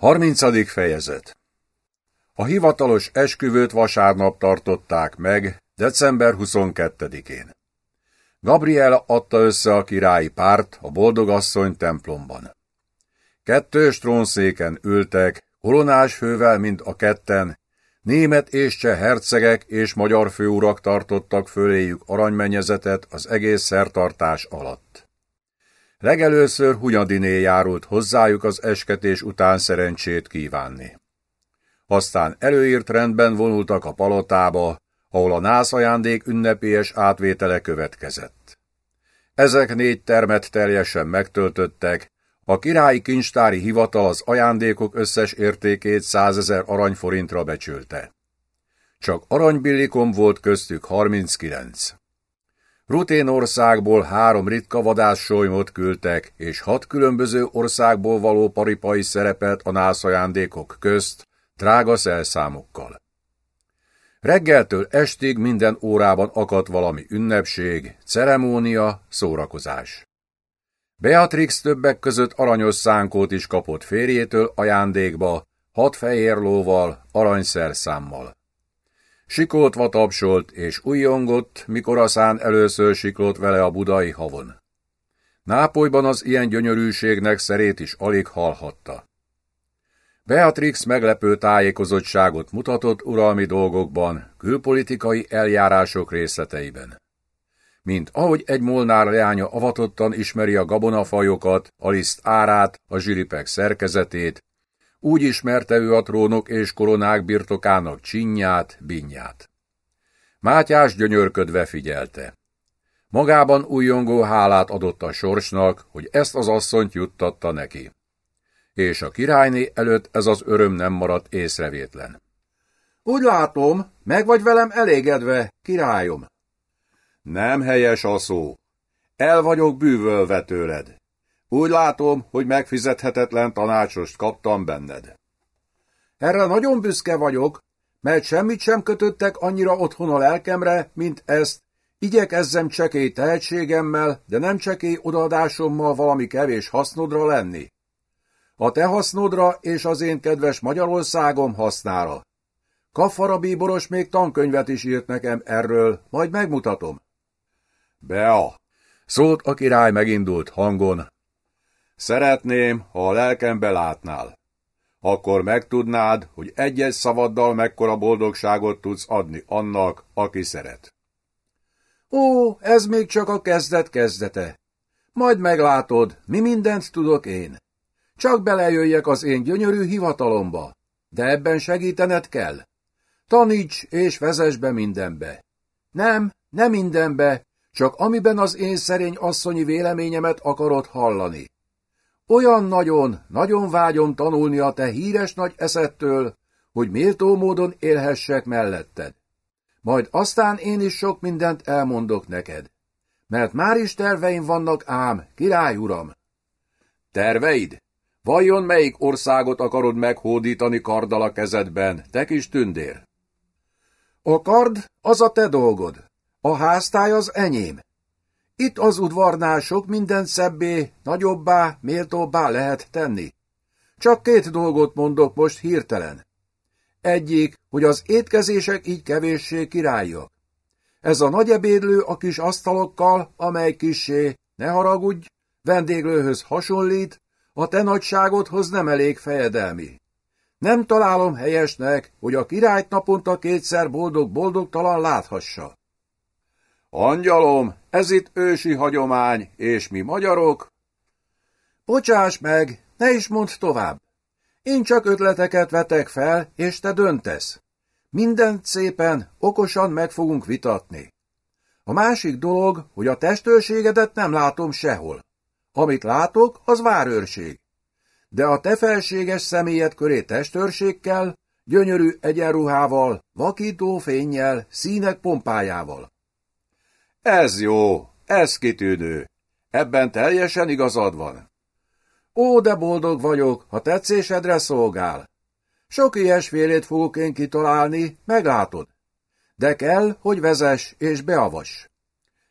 30. fejezet A hivatalos esküvőt vasárnap tartották meg, december 22-én. Gabriela adta össze a királyi párt a boldogasszony templomban. Kettős trónszéken ültek, koronás fővel mind a ketten, német és cseh hercegek és magyar főurak tartottak föléjük aranymennyezetet az egész szertartás alatt. Legelőször Hunyadiné járult hozzájuk az esketés után szerencsét kívánni. Aztán előírt rendben vonultak a palotába, ahol a nász ajándék ünnepélyes átvétele következett. Ezek négy termet teljesen megtöltöttek, a királyi kincstári hivatal az ajándékok összes értékét százezer aranyforintra becsülte. Csak aranybillikom volt köztük 39. Ruténországból három ritka vadássolymot küldtek, és hat különböző országból való paripai szerepelt a nászajándékok közt, drága szelszámokkal. Reggeltől estig minden órában akadt valami ünnepség, ceremónia, szórakozás. Beatrix többek között aranyos szánkót is kapott férjétől ajándékba, hat fehér lóval, aranyszerszámmal. Sikoltva tapsolt és újjongott, mikor a szán először siklott vele a budai havon. Nápolyban az ilyen gyönyörűségnek szerét is alig hallhatta. Beatrix meglepő tájékozottságot mutatott uralmi dolgokban, külpolitikai eljárások részleteiben. Mint ahogy egy molnár leánya avatottan ismeri a gabonafajokat, a liszt árát, a zsiripek szerkezetét, úgy ismerte ő a trónok és koronák birtokának csinyát, binyát. Mátyás gyönyörködve figyelte. Magában újongó hálát adott a sorsnak, hogy ezt az asszonyt juttatta neki. És a királyné előtt ez az öröm nem maradt észrevétlen. Úgy látom, meg vagy velem elégedve, királyom. Nem helyes a szó. El vagyok bűvölve tőled. Úgy látom, hogy megfizethetetlen tanácsost kaptam benned. Erre nagyon büszke vagyok, mert semmit sem kötöttek annyira otthon a lelkemre, mint ezt. Igyekezzem csekély tehetségemmel, de nem csekély odaadásommal valami kevés hasznodra lenni. A te hasznodra és az én kedves Magyarországom hasznára. Kaffara bíboros még tankönyvet is írt nekem erről, majd megmutatom. Bea! Szólt a király megindult hangon, Szeretném, ha a lelkembe látnál. Akkor megtudnád, hogy egy-egy szavaddal mekkora boldogságot tudsz adni annak, aki szeret. Ó, ez még csak a kezdet kezdete. Majd meglátod, mi mindent tudok én. Csak belejöjjek az én gyönyörű hivatalomba, de ebben segítened kell. Taníts és vezess be mindenbe. Nem, nem mindenbe, csak amiben az én szerény asszonyi véleményemet akarod hallani. Olyan nagyon, nagyon vágyom tanulni a te híres nagy eszettől, hogy méltó módon élhessek melletted. Majd aztán én is sok mindent elmondok neked. Mert már is terveim vannak ám, király uram. Terveid? Vajon melyik országot akarod meghódítani karddal a kezedben, te kis tündér? A kard az a te dolgod, a háztály az enyém. Itt az udvarnál sok minden szebbé, nagyobbá, méltóbbá lehet tenni. Csak két dolgot mondok most hirtelen. Egyik, hogy az étkezések így kevéssé királyak. Ez a nagy ebédlő a kis asztalokkal, amely kissé, ne haragudj, vendéglőhöz hasonlít, a te nagyságodhoz nem elég fejedelmi. Nem találom helyesnek, hogy a királyt naponta kétszer boldog-boldogtalan láthassa. Angyalom, ez itt ősi hagyomány, és mi magyarok? Bocsáss meg, ne is mondd tovább. Én csak ötleteket vetek fel, és te döntesz. Mindent szépen, okosan meg fogunk vitatni. A másik dolog, hogy a testőrségedet nem látom sehol. Amit látok, az várőrség. De a te felséges személyed köré testőrség kell, gyönyörű egyenruhával, vakító fényjel, színek pompájával. Ez jó, ez kitűnő. Ebben teljesen igazad van. Ó, de boldog vagyok, ha tetszésedre szolgál. Sok ilyesfélét fogok én kitalálni, meglátod. De kell, hogy vezess és beavas.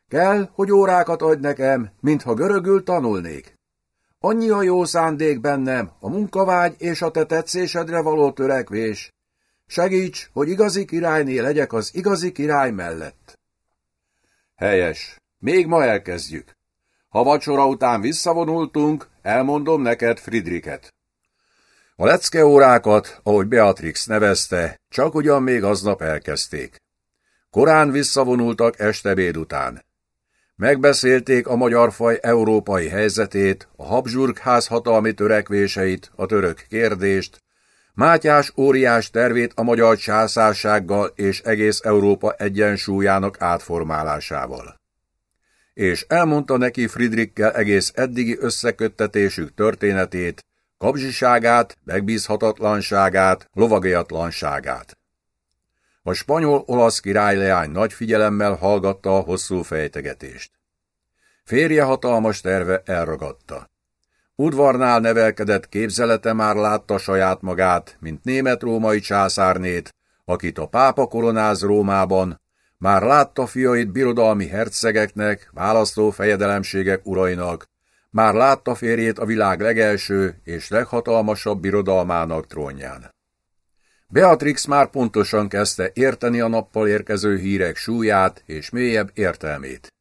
Kell, hogy órákat adj nekem, mintha görögül tanulnék. Annyi a jó szándék bennem, a munkavágy és a te tetszésedre való törekvés. Segíts, hogy igazi királyné legyek az igazi király mellett. Helyes. Még ma elkezdjük. Ha vacsora után visszavonultunk, elmondom neked Friedriket. A lecke órákat, ahogy Beatrix nevezte, csak ugyan még aznap elkezdték. Korán visszavonultak estebéd után. Megbeszélték a magyar faj európai helyzetét, a Habsburg ház hatalmi törekvéseit, a török kérdést, Mátyás óriás tervét a magyar császársággal és egész Európa egyensúlyának átformálásával. És elmondta neki Friedrichkel egész eddigi összeköttetésük történetét, kapzsiságát, megbízhatatlanságát, lovagiatlanságát. A spanyol-olasz királyleány nagy figyelemmel hallgatta a hosszú fejtegetést. Férje hatalmas terve elragadta. Udvarnál nevelkedett képzelete már látta saját magát, mint német-római császárnét, akit a pápa koronáz Rómában, már látta fiait birodalmi hercegeknek, választó fejedelemségek urainak, már látta férjét a világ legelső és leghatalmasabb birodalmának trónján. Beatrix már pontosan kezdte érteni a nappal érkező hírek súlyát és mélyebb értelmét.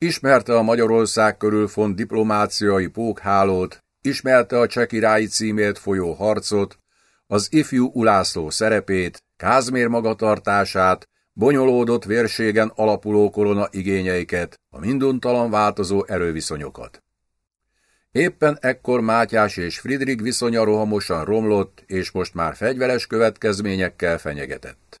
Ismerte a Magyarország körül font diplomáciai pókhálót, ismerte a csekirályi címért folyó harcot, az ifjú Ulászló szerepét, Kázmér magatartását, bonyolódott vérségen alapuló korona igényeiket, a minduntalan változó erőviszonyokat. Éppen ekkor Mátyás és Friedrich viszonya rohamosan romlott, és most már fegyveres következményekkel fenyegetett.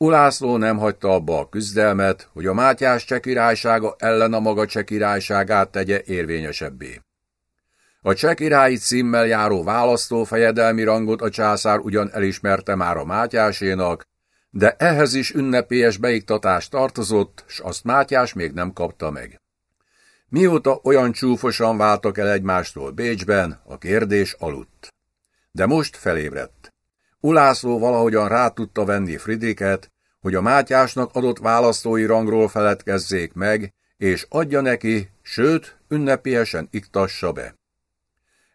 Ulászló nem hagyta abba a küzdelmet, hogy a Mátyás cseh királysága ellen a maga cseh királyságát tegye érvényesebbé. A cseh királyi címmel járó választó fejedelmi rangot a császár ugyan elismerte már a Mátyásénak, de ehhez is ünnepélyes beiktatás tartozott, s azt Mátyás még nem kapta meg. Mióta olyan csúfosan váltak el egymástól Bécsben, a kérdés aludt. De most felébredt. Ulászló valahogyan rá tudta venni Fridiket, hogy a Mátyásnak adott választói rangról feledkezzék meg, és adja neki, sőt, ünnepélyesen iktassa be.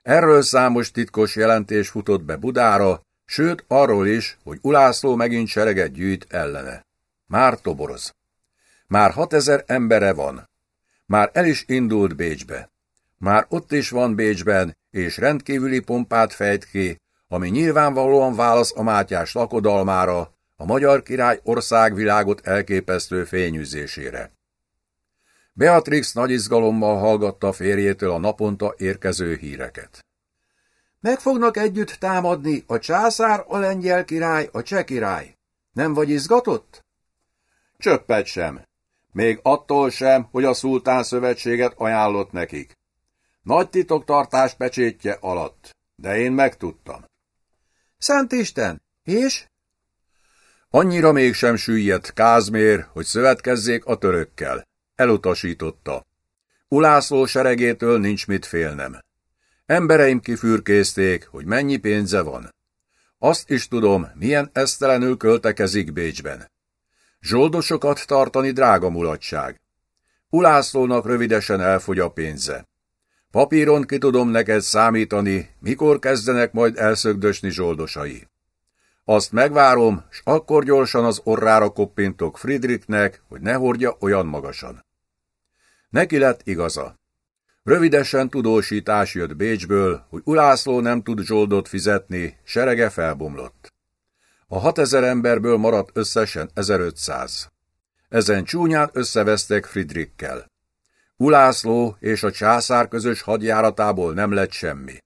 Erről számos titkos jelentés futott be Budára, sőt arról is, hogy Ulászló megint sereget gyűjt ellene. Már toboroz. Már hatezer embere van, már el is indult Bécsbe. Már ott is van Bécsben, és rendkívüli pompát fejt ki, ami nyilvánvalóan válasz a Mátyás lakodalmára, a magyar király országvilágot elképesztő fényűzésére. Beatrix nagy izgalommal hallgatta férjétől a naponta érkező híreket. Meg fognak együtt támadni a császár, a lengyel király, a cseh király. Nem vagy izgatott? Csöppet sem. Még attól sem, hogy a szultán szövetséget ajánlott nekik. Nagy titoktartás pecsétje alatt, de én megtudtam. Szent Isten, és? Annyira mégsem süllyedt Kázmér, hogy szövetkezzék a törökkel. Elutasította. Ulászló seregétől nincs mit félnem. Embereim kifürkészték, hogy mennyi pénze van. Azt is tudom, milyen esztelenül költekezik Bécsben. Zsoldosokat tartani drága mulatság. Ulászlónak rövidesen elfogy a pénze. Papíron ki tudom neked számítani, mikor kezdenek majd elszögdösni zsoldosai. Azt megvárom, s akkor gyorsan az orrára koppintok Friedrichnek, hogy ne hordja olyan magasan. Neki lett igaza. Rövidesen tudósítás jött Bécsből, hogy Ulászló nem tud zsoldot fizetni, serege felbomlott. A 6000 emberből maradt összesen 1500. Ezen csúnyán összevesztek Friedrichkel. Ulászló és a császár közös hadjáratából nem lett semmi.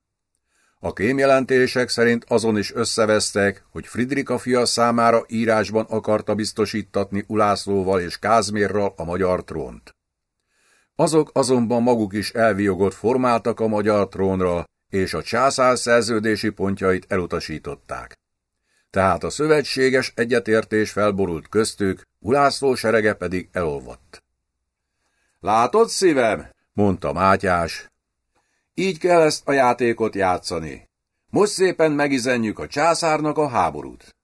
A kémjelentések szerint azon is összevesztek, hogy Friedrich a fia számára írásban akarta biztosítatni Ulászlóval és Kázmérral a magyar trónt. Azok azonban maguk is elviogot formáltak a magyar trónra, és a császár szerződési pontjait elutasították tehát a szövetséges egyetértés felborult köztük, Ulászló serege pedig elolvadt. Látod, szívem? mondta Mátyás. Így kell ezt a játékot játszani. Most szépen megizenjük a császárnak a háborút.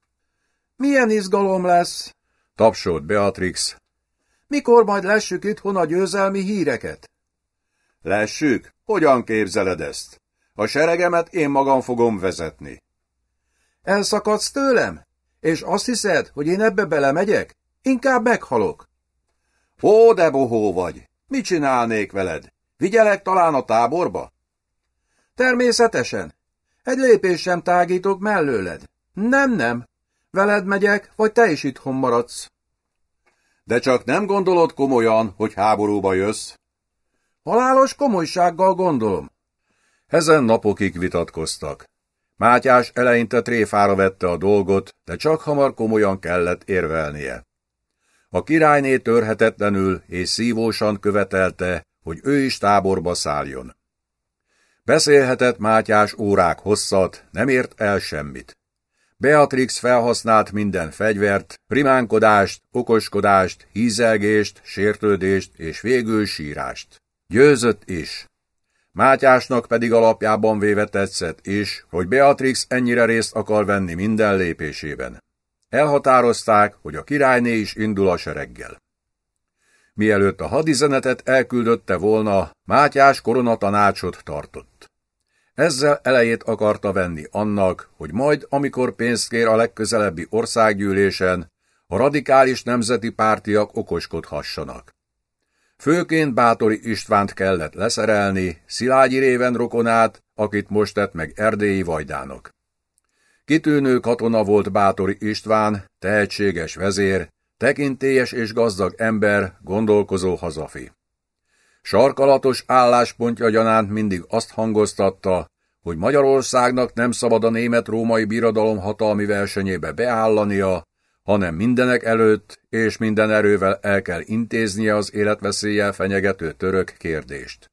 Milyen izgalom lesz? tapsolt Beatrix. Mikor majd lessük itthon a győzelmi híreket? Lessük? Hogyan képzeled ezt? A seregemet én magam fogom vezetni. Elszakadsz tőlem? És azt hiszed, hogy én ebbe belemegyek? Inkább meghalok. Ó, de bohó vagy! Mit csinálnék veled? Vigyelek talán a táborba? Természetesen. Egy lépés sem tágítok mellőled. Nem, nem. Veled megyek, vagy te is itthon maradsz. De csak nem gondolod komolyan, hogy háborúba jössz? Halálos komolysággal gondolom. Ezen napokig vitatkoztak. Mátyás eleinte tréfára vette a dolgot, de csak hamar komolyan kellett érvelnie. A királyné törhetetlenül és szívósan követelte, hogy ő is táborba szálljon. Beszélhetett Mátyás órák hosszat, nem ért el semmit. Beatrix felhasznált minden fegyvert, primánkodást, okoskodást, hízelgést, sértődést és végül sírást. Győzött is. Mátyásnak pedig alapjában véve tetszett is, hogy Beatrix ennyire részt akar venni minden lépésében. Elhatározták, hogy a királyné is indul a sereggel. Mielőtt a hadizenetet elküldötte volna, Mátyás koronatanácsot tartott. Ezzel elejét akarta venni annak, hogy majd, amikor pénzt kér a legközelebbi országgyűlésen, a radikális nemzeti pártiak okoskodhassanak. Főként Bátori Istvánt kellett leszerelni, Szilágyi réven rokonát, akit most tett meg erdélyi vajdának. Kitűnő katona volt Bátori István, tehetséges vezér, tekintélyes és gazdag ember, gondolkozó hazafi. Sarkalatos álláspontja gyanánt mindig azt hangoztatta, hogy Magyarországnak nem szabad a német-római birodalom hatalmi versenyébe beállania, hanem mindenek előtt és minden erővel el kell intéznie az életveszéllyel fenyegető török kérdést.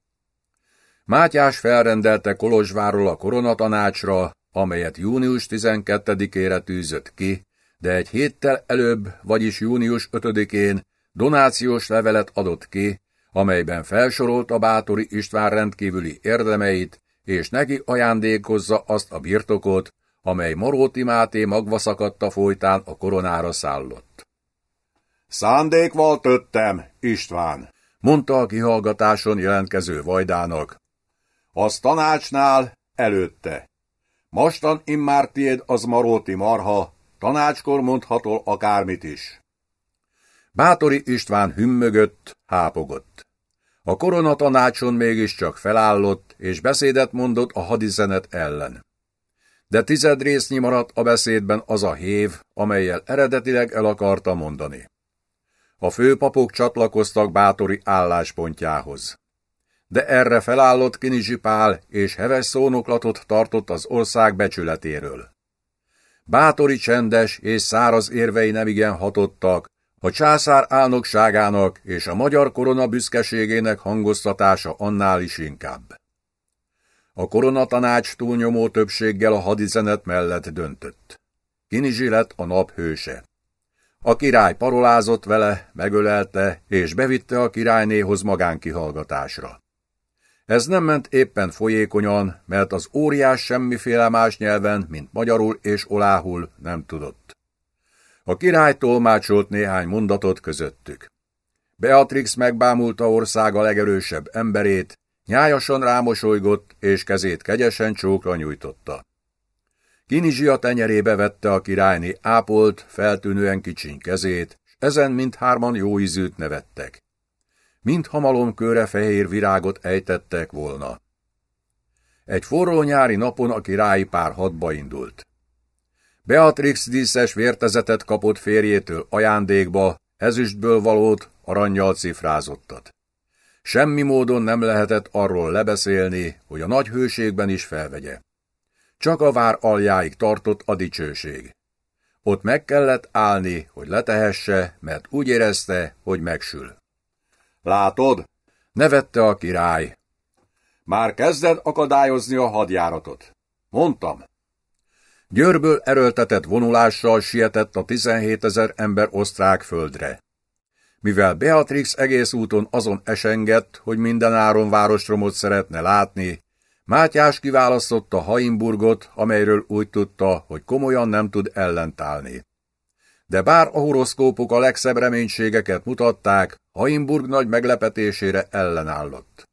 Mátyás felrendelte Kolozsvárról a koronatanácsra, amelyet június 12-ére tűzött ki, de egy héttel előbb, vagyis június 5-én donációs levelet adott ki, amelyben felsorolta Bátori István rendkívüli érdemeit, és neki ajándékozza azt a birtokot, amely Moróti Máté magva szakadta folytán a koronára szállott. Szándékval töttem, István, mondta a kihallgatáson jelentkező vajdának. Az tanácsnál előtte. Mostan immár tiéd az Maróti marha, tanácskor mondhatol akármit is. Bátori István hümmögött, hápogott. A koronatanácson mégiscsak felállott, és beszédet mondott a hadizenet ellen de tized résznyi maradt a beszédben az a hév, amelyel eredetileg el akarta mondani. A főpapok csatlakoztak bátori álláspontjához. De erre felállott Kinizsi Pál, és heves szónoklatot tartott az ország becsületéről. Bátori csendes és száraz érvei nemigen hatottak, a császár álnokságának és a magyar korona büszkeségének hangoztatása annál is inkább. A koronatanács túlnyomó többséggel a hadizenet mellett döntött. Kinizsi lett a nap hőse. A király parolázott vele, megölelte, és bevitte a királynéhoz magánkihallgatásra. Ez nem ment éppen folyékonyan, mert az óriás semmiféle más nyelven, mint magyarul és oláhul nem tudott. A király tolmácsolt néhány mondatot közöttük. Beatrix megbámulta országa legerősebb emberét, Nyájasan rámosolygott, és kezét kegyesen csókra nyújtotta. Kinizsi a tenyerébe vette a királyni ápolt, feltűnően kicsiny kezét, s ezen mindhárman jó ízűt nevettek. Mind hamalomkőre fehér virágot ejtettek volna. Egy forró nyári napon a királyi pár hadba indult. Beatrix díszes vértezetet kapott férjétől ajándékba, ezüstből valót, aranyjal cifrázottat. Semmi módon nem lehetett arról lebeszélni, hogy a nagy hőségben is felvegye. Csak a vár aljáig tartott a dicsőség. Ott meg kellett állni, hogy letehesse, mert úgy érezte, hogy megsül. Látod? Nevette a király. Már kezded akadályozni a hadjáratot. Mondtam. Győrből erőltetett vonulással sietett a 17 ezer ember osztrák földre. Mivel Beatrix egész úton azon esengett, hogy minden áron várostromot szeretne látni, Mátyás kiválasztotta Haimburgot, amelyről úgy tudta, hogy komolyan nem tud ellentálni. De bár a horoszkópok a legszebb reménységeket mutatták, Haimburg nagy meglepetésére ellenállott.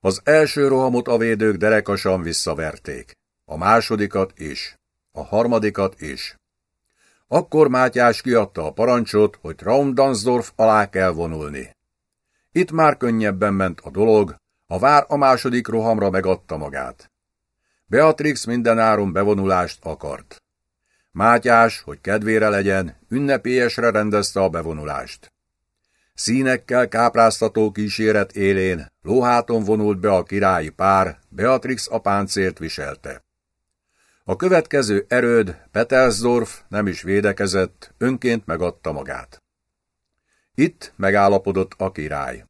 Az első rohamot a védők derekasan visszaverték, a másodikat is, a harmadikat is. Akkor Mátyás kiadta a parancsot, hogy Traumdansdorf alá kell vonulni. Itt már könnyebben ment a dolog, a vár a második rohamra megadta magát. Beatrix mindenáron bevonulást akart. Mátyás, hogy kedvére legyen, ünnepélyesre rendezte a bevonulást. Színekkel kápráztató kíséret élén lóháton vonult be a királyi pár, Beatrix a páncélt viselte. A következő erőd, Petelsdorf nem is védekezett, önként megadta magát. Itt megállapodott a király.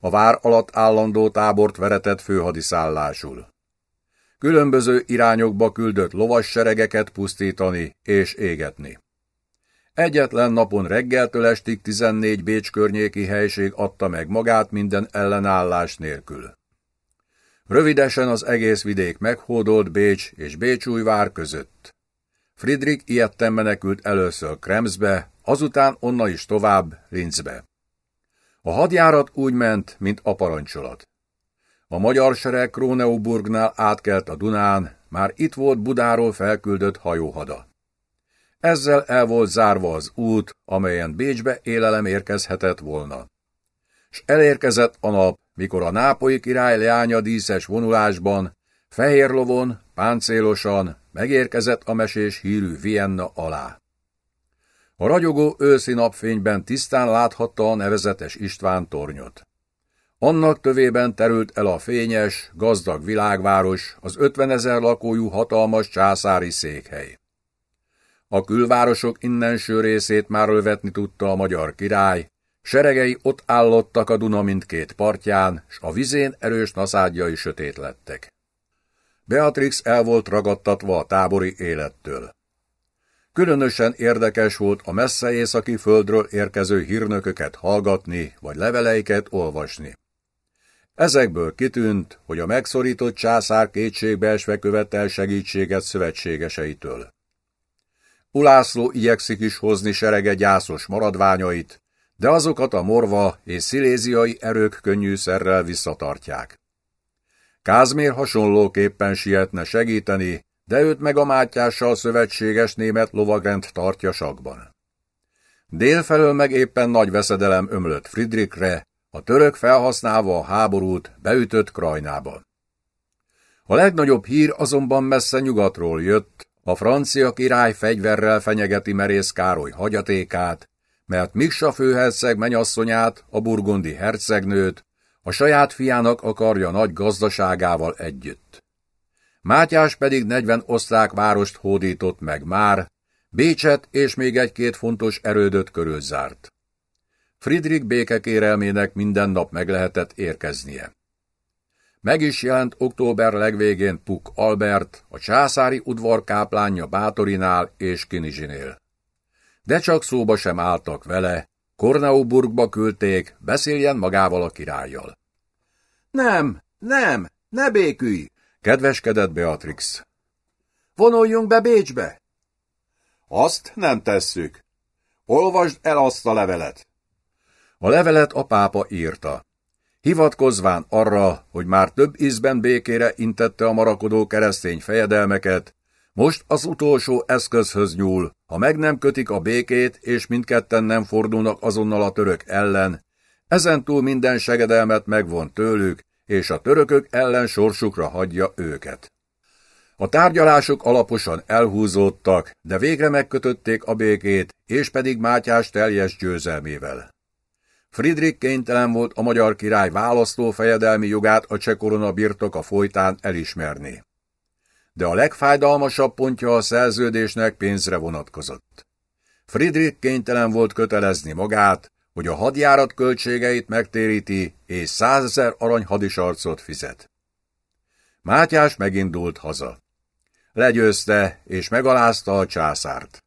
A vár alatt állandó tábort veretett főhadiszállásul. Különböző irányokba küldött lovas seregeket pusztítani és égetni. Egyetlen napon reggeltől estig 14 Bécs környéki helység adta meg magát minden ellenállás nélkül. Rövidesen az egész vidék meghódolt Bécs és Bécsújvár között. Friedrich ilyetten menekült először Kremsbe, azután onna is tovább Linzbe. A hadjárat úgy ment, mint a parancsolat. A magyar sereg Króneuburgnál átkelt a Dunán, már itt volt Budáról felküldött hajóhada. Ezzel el volt zárva az út, amelyen Bécsbe élelem érkezhetett volna. S elérkezett a nap, mikor a nápolyi király leánya díszes vonulásban, fehér lovon, páncélosan megérkezett a mesés hírű Vienna alá. A ragyogó őszi napfényben tisztán láthatta a nevezetes István tornyot. Annak tövében terült el a fényes, gazdag világváros, az ötvenezer lakójú hatalmas császári székhely. A külvárosok innenső részét már lövetni tudta a magyar király, seregei ott állottak a Duna mindkét partján, s a vizén erős naszádjai sötét lettek. Beatrix el volt ragadtatva a tábori élettől. Különösen érdekes volt a messze északi földről érkező hírnököket hallgatni, vagy leveleiket olvasni. Ezekből kitűnt, hogy a megszorított császár kétségbeesve követel segítséget szövetségeseitől. Ulászló igyekszik is hozni serege gyászos maradványait, de azokat a morva és sziléziai erők könnyűszerrel visszatartják. Kázmér hasonlóképpen sietne segíteni, de őt meg a mátyással szövetséges német lovagrend tartja sakban. Délfelől meg éppen nagy veszedelem ömlött Friedrichre, a török felhasználva a háborút beütött Krajnába. A legnagyobb hír azonban messze nyugatról jött, a francia király fegyverrel fenyegeti merész Károly hagyatékát, mert Miksa főherceg menyasszonyát, a burgundi hercegnőt, a saját fiának akarja nagy gazdaságával együtt. Mátyás pedig negyven osztrák várost hódított meg már, Bécset és még egy-két fontos erődöt körülzárt. Friedrich békekérelmének minden nap meg lehetett érkeznie. Meg is jelent október legvégén Puk Albert, a császári udvar káplánja Bátorinál és Kinizsinél. De csak szóba sem álltak vele, Korneuburgba küldték, beszéljen magával a királlyal. Nem, nem, ne békülj, kedveskedett Beatrix. Vonuljunk be Bécsbe. Azt nem tesszük. Olvasd el azt a levelet. A levelet a pápa írta. Hivatkozván arra, hogy már több ízben békére intette a marakodó keresztény fejedelmeket, most az utolsó eszközhöz nyúl, ha meg nem kötik a békét, és mindketten nem fordulnak azonnal a török ellen, ezentúl minden segedelmet megvon tőlük, és a törökök ellen sorsukra hagyja őket. A tárgyalások alaposan elhúzódtak, de végre megkötötték a békét, és pedig Mátyás teljes győzelmével. Friedrich kénytelen volt a magyar király választó fejedelmi jogát a cseh korona birtoka folytán elismerni. De a legfájdalmasabb pontja a szerződésnek pénzre vonatkozott. Friedrich kénytelen volt kötelezni magát, hogy a hadjárat költségeit megtéríti és százezer arany hadisarcot fizet. Mátyás megindult haza. Legyőzte és megalázta a császárt.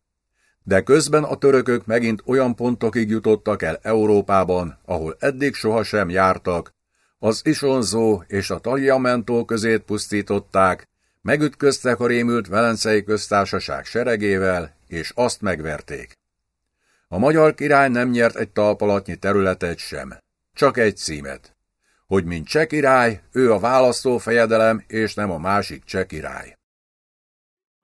De közben a törökök megint olyan pontokig jutottak el Európában, ahol eddig sohasem jártak, az Isonzó és a Taliamentó közét pusztították, megütköztek a rémült Velencei köztársaság seregével, és azt megverték. A magyar király nem nyert egy talpalatnyi területet sem, csak egy címet. hogy mint cseh király, ő a választó fejedelem, és nem a másik cseh király.